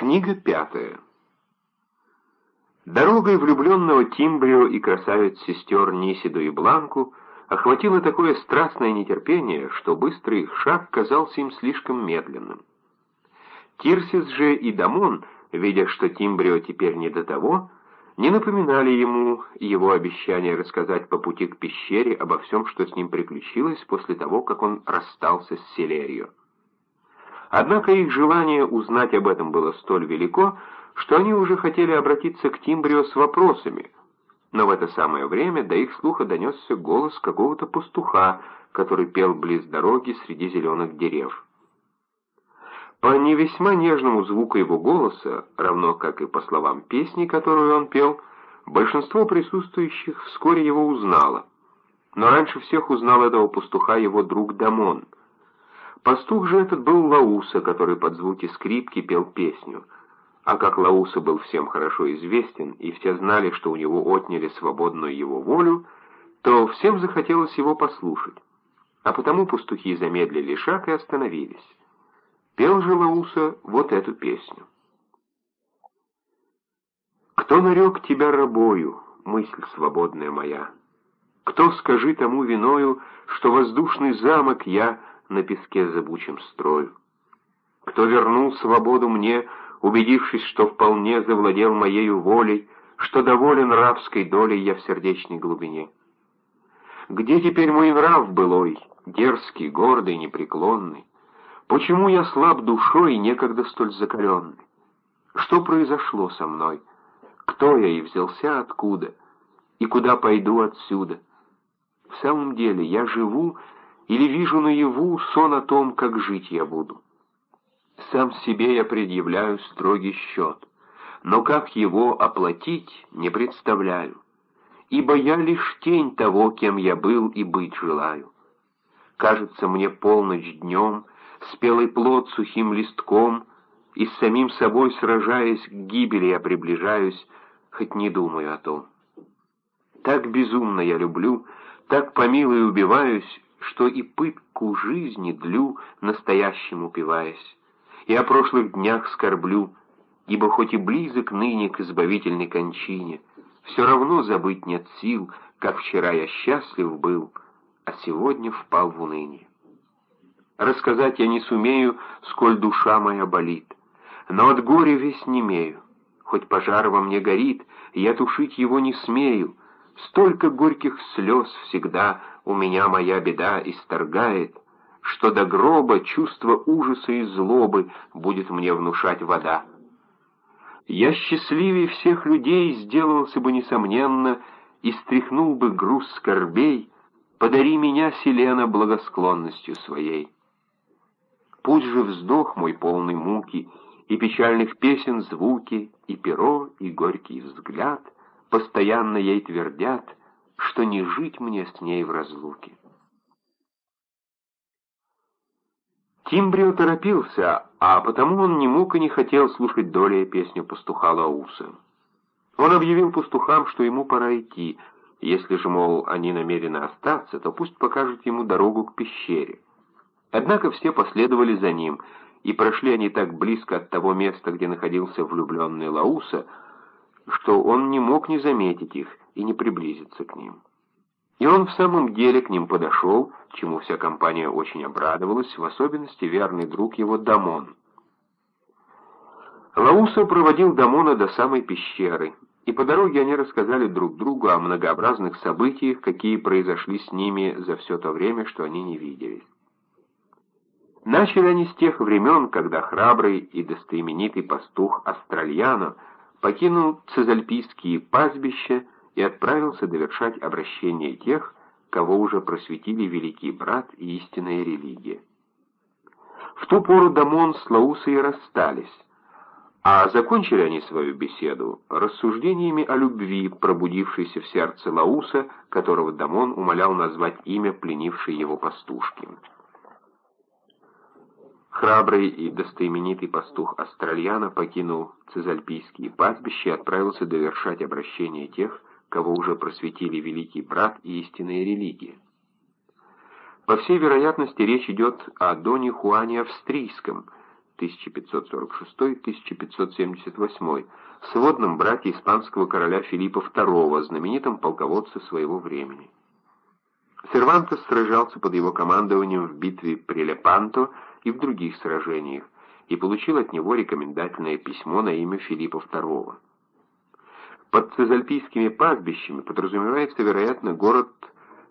Книга пятая. Дорогой влюбленного Тимбрио и красавиц-сестер Нисиду и Бланку охватило такое страстное нетерпение, что быстрый их шаг казался им слишком медленным. Тирсис же и Дамон, видя, что Тимбрио теперь не до того, не напоминали ему его обещание рассказать по пути к пещере обо всем, что с ним приключилось после того, как он расстался с Селерио. Однако их желание узнать об этом было столь велико, что они уже хотели обратиться к Тимбрио с вопросами, но в это самое время до их слуха донесся голос какого-то пастуха, который пел близ дороги среди зеленых дерев. По не весьма нежному звуку его голоса, равно как и по словам песни, которую он пел, большинство присутствующих вскоре его узнало. Но раньше всех узнал этого пастуха его друг Дамон — Пастух же этот был Лауса, который под звуки скрипки пел песню. А как Лауса был всем хорошо известен, и все знали, что у него отняли свободную его волю, то всем захотелось его послушать. А потому пастухи замедлили шаг и остановились. Пел же Лауса вот эту песню. «Кто нарек тебя рабою, мысль свободная моя? Кто, скажи тому виною, что воздушный замок я на песке зыбучем строю. Кто вернул свободу мне, убедившись, что вполне завладел моею волей, что доволен рабской долей я в сердечной глубине? Где теперь мой нрав былой, дерзкий, гордый, непреклонный? Почему я слаб душой, некогда столь закаленный? Что произошло со мной? Кто я и взялся откуда? И куда пойду отсюда? В самом деле, я живу или вижу наяву сон о том, как жить я буду. Сам себе я предъявляю строгий счет, но как его оплатить, не представляю, ибо я лишь тень того, кем я был и быть желаю. Кажется мне полночь днем, спелый плод сухим листком, и с самим собой сражаясь, к гибели я приближаюсь, хоть не думаю о том. Так безумно я люблю, так помилуй убиваюсь, что и пытку жизни длю, настоящим упиваясь, и о прошлых днях скорблю, ибо хоть и близок ныне к избавительной кончине, все равно забыть нет сил, как вчера я счастлив был, а сегодня впал в уныние. Рассказать я не сумею, сколь душа моя болит, но от горя весь немею, хоть пожар во мне горит, я тушить его не смею, столько горьких слез всегда у меня моя беда исторгает, что до гроба чувство ужаса и злобы будет мне внушать вода. Я счастливее всех людей сделался бы, несомненно, и стряхнул бы груз скорбей, подари меня, Селена, благосклонностью своей. Пусть же вздох мой полный муки, и печальных песен звуки, и перо, и горький взгляд постоянно ей твердят — что не жить мне с ней в разлуке. Тимбрио торопился, а потому он не мог и не хотел слушать долей песню пастуха Лауса. Он объявил пастухам, что ему пора идти, если же, мол, они намерены остаться, то пусть покажут ему дорогу к пещере. Однако все последовали за ним, и прошли они так близко от того места, где находился влюбленный Лауса, что он не мог не заметить их, и не приблизиться к ним. И он в самом деле к ним подошел, чему вся компания очень обрадовалась, в особенности верный друг его Дамон. Лауса проводил Дамона до самой пещеры, и по дороге они рассказали друг другу о многообразных событиях, какие произошли с ними за все то время, что они не виделись. Начали они с тех времен, когда храбрый и достоименитый пастух Астральяно покинул цезальпийские пастбища и отправился довершать обращение тех, кого уже просветили великий брат и истинная религия. В ту пору Дамон с Лаусой расстались, а закончили они свою беседу рассуждениями о любви, пробудившейся в сердце Лауса, которого Дамон умолял назвать имя пленившей его пастушки. Храбрый и достоименитый пастух Астральяна покинул Цезальпийские пастбища и отправился довершать обращение тех, кого уже просветили великий брат и истинная религия. По всей вероятности, речь идет о Доне Хуане Австрийском, 1546-1578, сводном брате испанского короля Филиппа II, знаменитом полководце своего времени. Сервантес сражался под его командованием в битве при Лепанто и в других сражениях, и получил от него рекомендательное письмо на имя Филиппа II. Под цезальпийскими пастбищами подразумевается, вероятно, город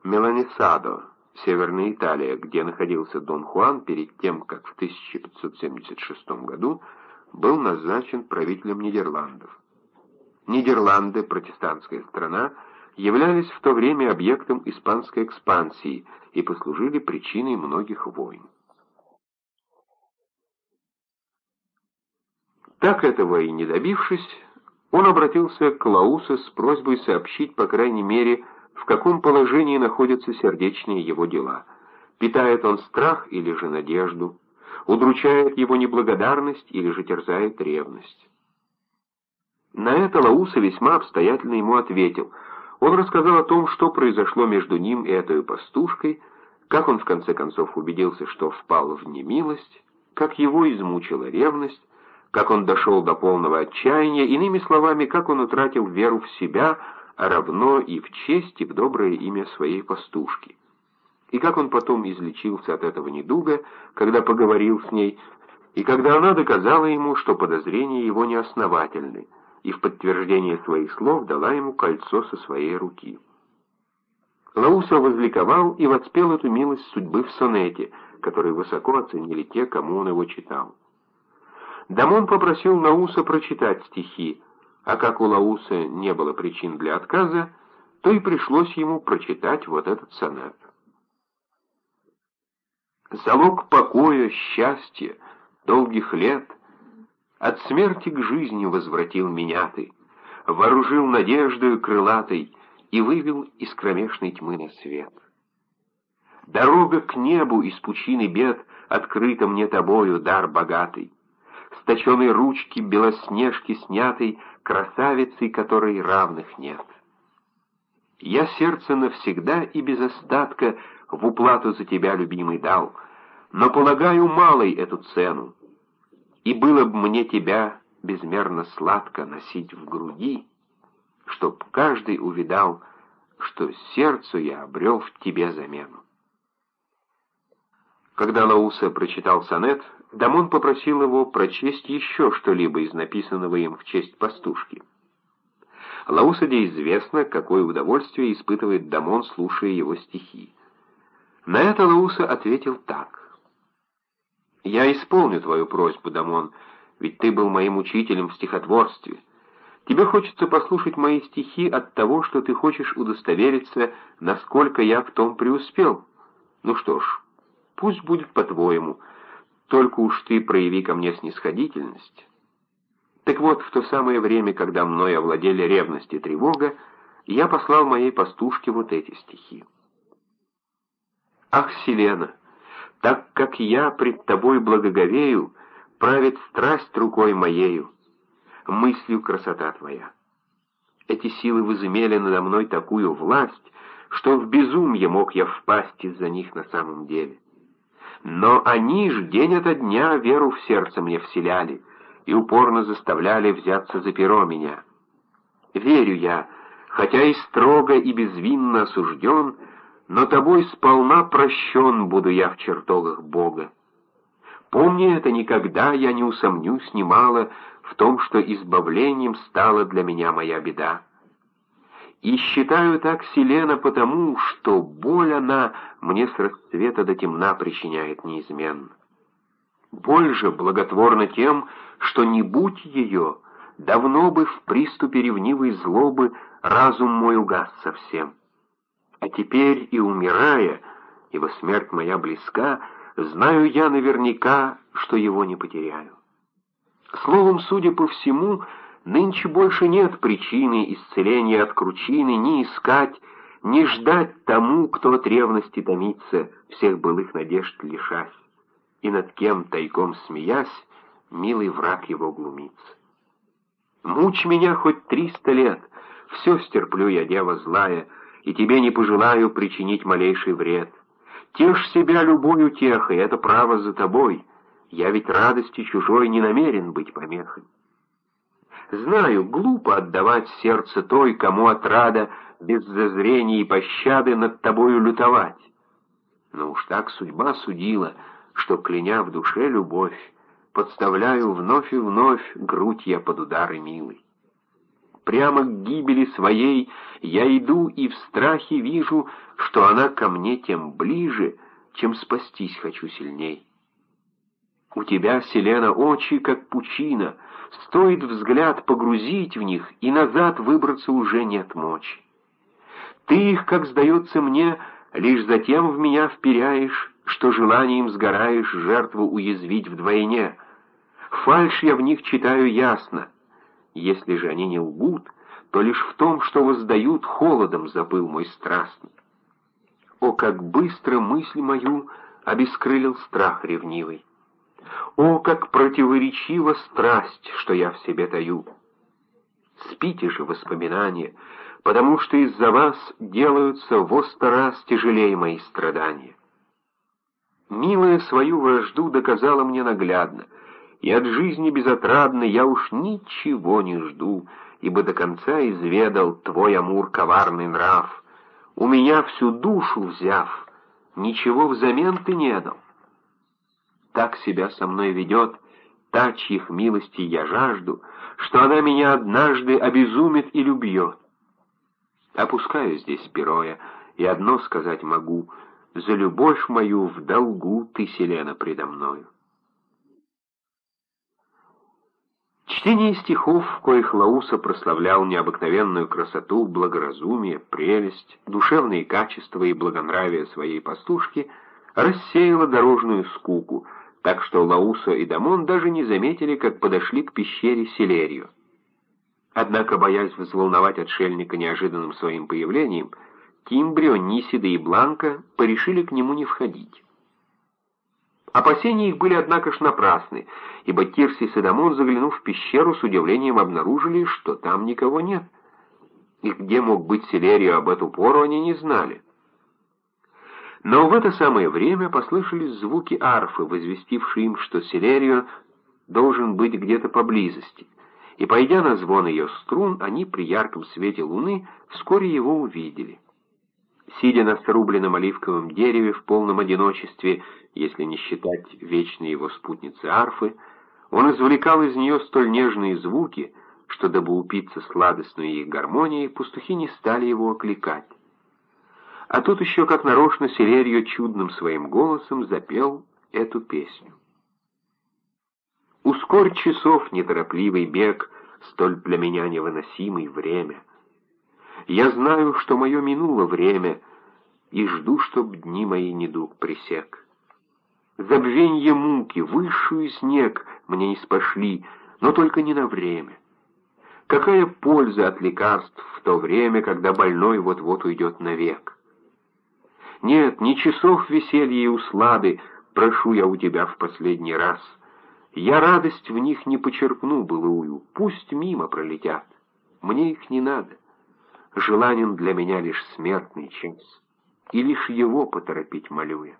Меланисадо, Северная Италия, где находился Дон Хуан перед тем, как в 1576 году был назначен правителем Нидерландов. Нидерланды, протестантская страна, являлись в то время объектом испанской экспансии и послужили причиной многих войн. Так этого и не добившись, он обратился к Лаусе с просьбой сообщить, по крайней мере, в каком положении находятся сердечные его дела. Питает он страх или же надежду? Удручает его неблагодарность или же терзает ревность? На это Лауса весьма обстоятельно ему ответил. Он рассказал о том, что произошло между ним и этой пастушкой, как он в конце концов убедился, что впал в немилость, как его измучила ревность, как он дошел до полного отчаяния, иными словами, как он утратил веру в себя, а равно и в честь, и в доброе имя своей пастушки. И как он потом излечился от этого недуга, когда поговорил с ней, и когда она доказала ему, что подозрения его неосновательны, и в подтверждение своих слов дала ему кольцо со своей руки. Лауса возликовал и воспел эту милость судьбы в сонете, который высоко оценили те, кому он его читал. Дамон попросил Лауса прочитать стихи, а как у Лауса не было причин для отказа, то и пришлось ему прочитать вот этот сонет. Залог покоя, счастья, долгих лет От смерти к жизни возвратил меня ты, Вооружил надеждою крылатой И вывел из кромешной тьмы на свет. Дорога к небу из пучины бед Открыта мне тобою, дар богатый точеной ручки белоснежки снятой, красавицей, которой равных нет. Я сердце навсегда и без остатка в уплату за тебя, любимый, дал, но полагаю малой эту цену, и было бы мне тебя безмерно сладко носить в груди, чтоб каждый увидал, что сердцу я обрел в тебе замену. Когда Лауса прочитал сонет, Дамон попросил его прочесть еще что-либо из написанного им в честь пастушки. Лаусаде известно, какое удовольствие испытывает Дамон, слушая его стихи. На это Лауса ответил так. «Я исполню твою просьбу, Дамон, ведь ты был моим учителем в стихотворстве. Тебе хочется послушать мои стихи от того, что ты хочешь удостовериться, насколько я в том преуспел. Ну что ж, пусть будет по-твоему» только уж ты прояви ко мне снисходительность. Так вот, в то самое время, когда мной овладели ревность и тревога, я послал моей пастушке вот эти стихи. «Ах, Селена, так как я пред тобой благоговею, правит страсть рукой моею, мыслью красота твоя. Эти силы возымели надо мной такую власть, что в безумье мог я впасть из-за них на самом деле. Но они ж день ото дня веру в сердце мне вселяли и упорно заставляли взяться за перо меня. Верю я, хотя и строго и безвинно осужден, но тобой сполна прощен буду я в чертогах Бога. Помни это, никогда я не усомнюсь немало в том, что избавлением стала для меня моя беда. И считаю так Селена потому, что боль она мне с расцвета до темна причиняет неизменно. Боль же благотворна тем, что не будь ее, давно бы в приступе ревнивой злобы разум мой угас совсем. А теперь и умирая, ибо смерть моя близка, знаю я наверняка, что его не потеряю. Словом, судя по всему, Нынче больше нет причины исцеления от кручины ни искать, ни ждать тому, кто от ревности томится, всех былых надежд лишась, и над кем, тайком смеясь, милый враг его глумится. Мучь меня хоть триста лет, все стерплю я, дева злая, и тебе не пожелаю причинить малейший вред. Тешь себя любой утехой, это право за тобой. Я ведь радости чужой не намерен быть помехой. Знаю, глупо отдавать сердце той, кому отрада без зазрения и пощады над тобою лютовать. Но уж так судьба судила, что, кляня в душе любовь, подставляю вновь и вновь грудь я под удары милой. Прямо к гибели своей я иду и в страхе вижу, что она ко мне тем ближе, чем спастись хочу сильней. У тебя, Селена, очи, как пучина, стоит взгляд погрузить в них, и назад выбраться уже нет мочи. Ты их, как сдается мне, лишь затем в меня вперяешь, что желанием сгораешь жертву уязвить вдвойне. Фальшь я в них читаю ясно. Если же они не лгут, то лишь в том, что воздают, холодом забыл мой страстный. О, как быстро мысль мою обескрылил страх ревнивый! О, как противоречива страсть, что я в себе таю! Спите же воспоминания, потому что из-за вас делаются во сто раз тяжелее мои страдания. Милая свою вражду доказала мне наглядно, и от жизни безотрадной я уж ничего не жду, ибо до конца изведал твой амур коварный нрав. У меня всю душу взяв, ничего взамен ты не дал. Так себя со мной ведет та, чьих милости я жажду, что она меня однажды обезумит и любьет. Опускаю здесь перо и одно сказать могу — за любовь мою в долгу ты, Селена, предо мною. Чтение стихов, в коих Лауса прославлял необыкновенную красоту, благоразумие, прелесть, душевные качества и благонравие своей пастушки, рассеяло дорожную скуку, так что Лауса и Дамон даже не заметили, как подошли к пещере Селерию. Однако, боясь взволновать отшельника неожиданным своим появлением, Кимбрио, Нисида и Бланка порешили к нему не входить. Опасения их были, однако ж, напрасны, ибо Тирсис и Дамон, заглянув в пещеру, с удивлением обнаружили, что там никого нет. И где мог быть Селерию об эту пору, они не знали. Но в это самое время послышались звуки арфы, возвестившие им, что Селерию должен быть где-то поблизости — и, пойдя на звон ее струн, они при ярком свете луны вскоре его увидели. Сидя на срубленном оливковом дереве в полном одиночестве, если не считать вечной его спутницы арфы, он извлекал из нее столь нежные звуки, что, дабы упиться сладостной их гармонией, пастухи не стали его окликать. А тут еще, как нарочно, Селерьо чудным своим голосом запел эту песню. Ускорь часов неторопливый бег, Столь для меня невыносимый время. Я знаю, что мое минуло время, И жду, чтоб дни мои недуг пресек. Забвенье муки, высшую снег Мне не спошли, но только не на время. Какая польза от лекарств в то время, Когда больной вот-вот уйдет навек? Нет, ни часов веселья и услады Прошу я у тебя в последний раз — я радость в них не почерпну былую, пусть мимо пролетят. Мне их не надо. Желанен для меня лишь смертный час, и лишь его поторопить молю я.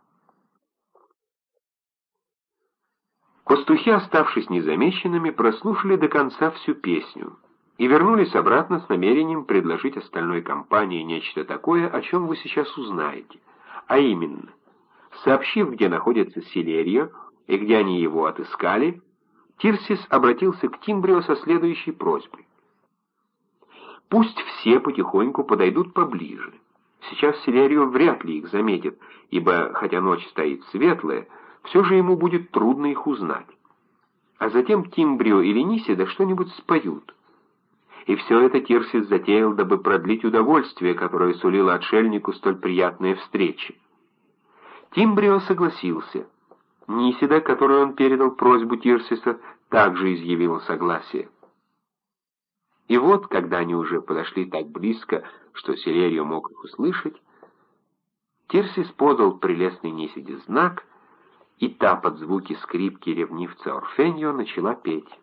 Пастухи, оставшись незамеченными, прослушали до конца всю песню и вернулись обратно с намерением предложить остальной компании нечто такое, о чем вы сейчас узнаете, а именно, сообщив, где находится Силерия, и где они его отыскали, Тирсис обратился к Тимбрио со следующей просьбой. «Пусть все потихоньку подойдут поближе. Сейчас Селерио вряд ли их заметит, ибо, хотя ночь стоит светлая, все же ему будет трудно их узнать. А затем Тимбрио или Нисида что-нибудь споют. И все это Тирсис затеял, дабы продлить удовольствие, которое сулило отшельнику столь приятная встреча. Тимбрио согласился — Нисида, которой он передал просьбу Тирсиса, также изъявила согласие. И вот, когда они уже подошли так близко, что Селерию мог их услышать, Тирсис подал прелестный Нисиде знак, и та под звуки скрипки ревнивца Орфеньо начала петь.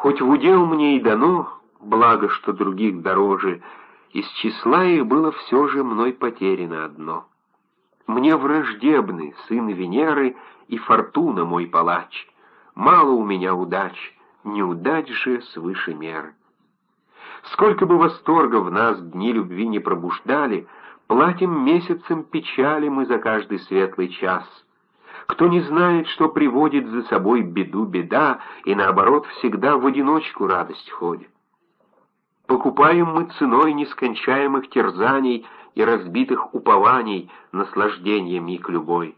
«Хоть в удел мне и дано, благо, что других дороже, из числа их было все же мной потеряно одно». Мне враждебны сын Венеры и Фортуна мой палач. Мало у меня удач, неудач же свыше меры. Сколько бы восторга в нас дни любви не пробуждали, Платим месяцем печали мы за каждый светлый час. Кто не знает, что приводит за собой беду беда, И наоборот всегда в одиночку радость ходит. Покупаем мы ценой нескончаемых терзаний И разбитых упований наслаждение миг любой.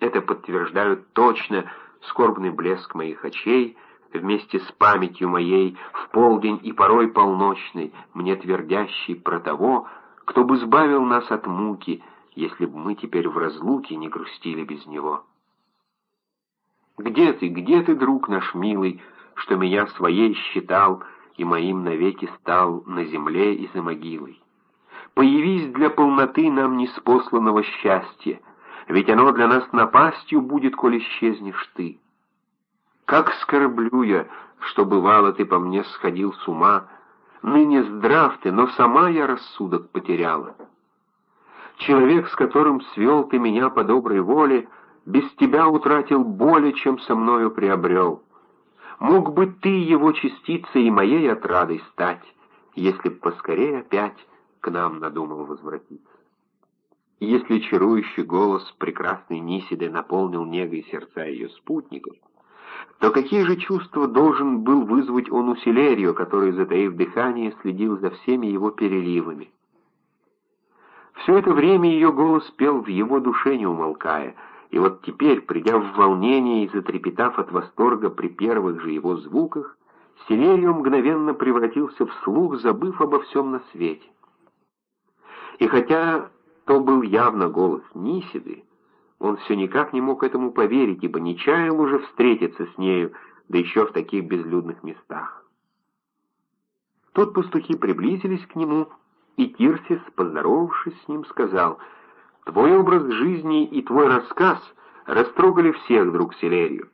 Это подтверждают точно скорбный блеск моих очей, вместе с памятью моей в полдень и порой полночный, мне твердящий про того, кто бы избавил нас от муки, если бы мы теперь в разлуке не грустили без него. Где ты, где ты, друг наш милый, что меня своей считал и моим навеки стал на земле и за могилой? Появись для полноты нам неспосланного счастья, ведь оно для нас напастью будет, коль исчезнешь ты. Как скорблю я, что бывало ты по мне сходил с ума, ныне здрав ты, но сама я рассудок потеряла. Человек, с которым свел ты меня по доброй воле, без тебя утратил более, чем со мною приобрел. Мог бы ты его частицей и моей отрадой стать, если б поскорее опять к нам надумал возвратиться. Если чарующий голос прекрасной Нисиды наполнил негой сердца ее спутников, то какие же чувства должен был вызвать он у Селерио, который, затаив дыхание, следил за всеми его переливами? Все это время ее голос пел в его душе, не умолкая, и вот теперь, придя в волнение и затрепетав от восторга при первых же его звуках, Селерио мгновенно превратился в слух, забыв обо всем на свете. И хотя то был явно голос Нисиды, он все никак не мог этому поверить, ибо не чаял уже встретиться с нею, да еще в таких безлюдных местах. Тут пастухи приблизились к нему, и Тирсис, поздоровавшись с ним, сказал, «Твой образ жизни и твой рассказ растрогали всех, друг Селерию.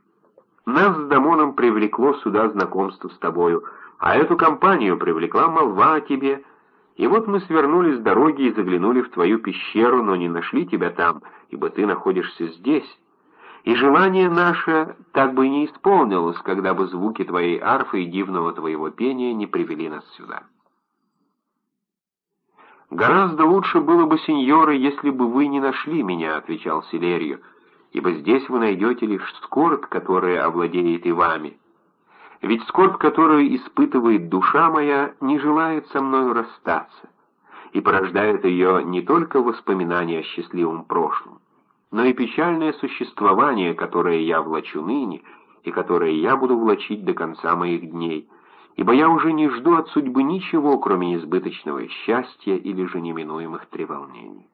Нас с Дамоном привлекло сюда знакомство с тобою, а эту компанию привлекла молва о тебе, и вот мы свернули с дороги и заглянули в твою пещеру, но не нашли тебя там, ибо ты находишься здесь. И желание наше так бы и не исполнилось, когда бы звуки твоей арфы и дивного твоего пения не привели нас сюда. «Гораздо лучше было бы, сеньоры, если бы вы не нашли меня», — отвечал Селерию, «ибо здесь вы найдете лишь скорбь, которая овладеет и вами». Ведь скорбь, которую испытывает душа моя, не желает со мною расстаться, и порождает ее не только воспоминания о счастливом прошлом, но и печальное существование, которое я влачу ныне, и которое я буду влачить до конца моих дней, ибо я уже не жду от судьбы ничего, кроме избыточного счастья или же неминуемых треволнений.